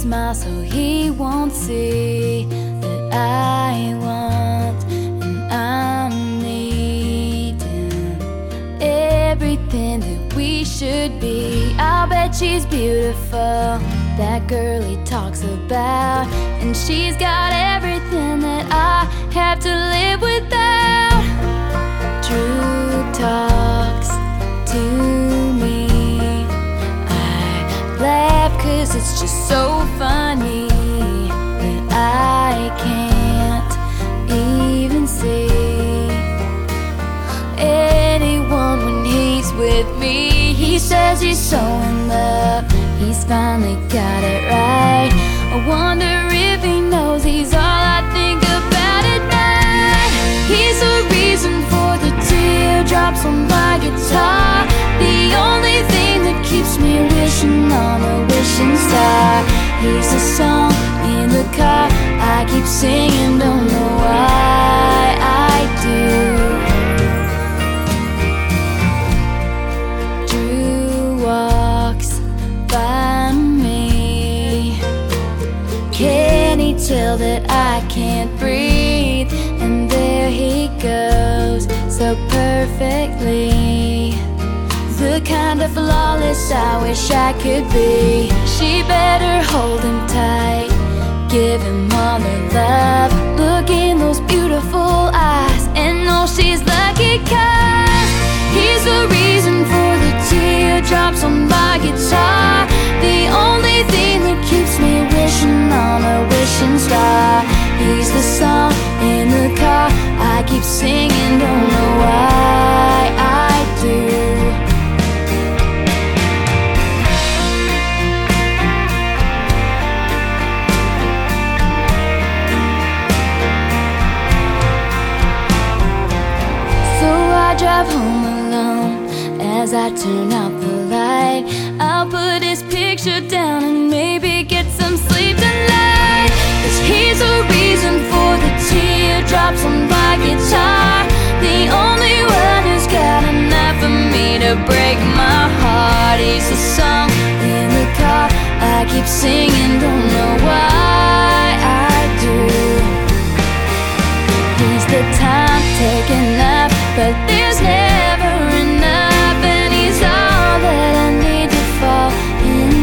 smile so he won't see that I want and I'm needing everything that we should be. I'll bet she's beautiful, that girl he talks about, and she's got everything that I have to live without. Cause it's just so funny that I can't even see anyone when he's with me. He says he's so in love, he's finally got it right. I wonder if he keep singing, don't know why I do. Drew walks by me. Can he tell that I can't breathe? And there he goes so perfectly. The kind of flawless I wish I could be. She better hold him tight, give him all her love. Look in those beautiful eyes and know she's lucky cause he's the reason for the teardrops on my guitar. Drive home alone as I turn out the light. I'll put his picture down and maybe get some sleep tonight. Cause he's the reason for the teardrops on my guitar. The only one who's got enough for me to break my heart. He's the song in the car I keep singing, don't know why I do. He's the time taken up, but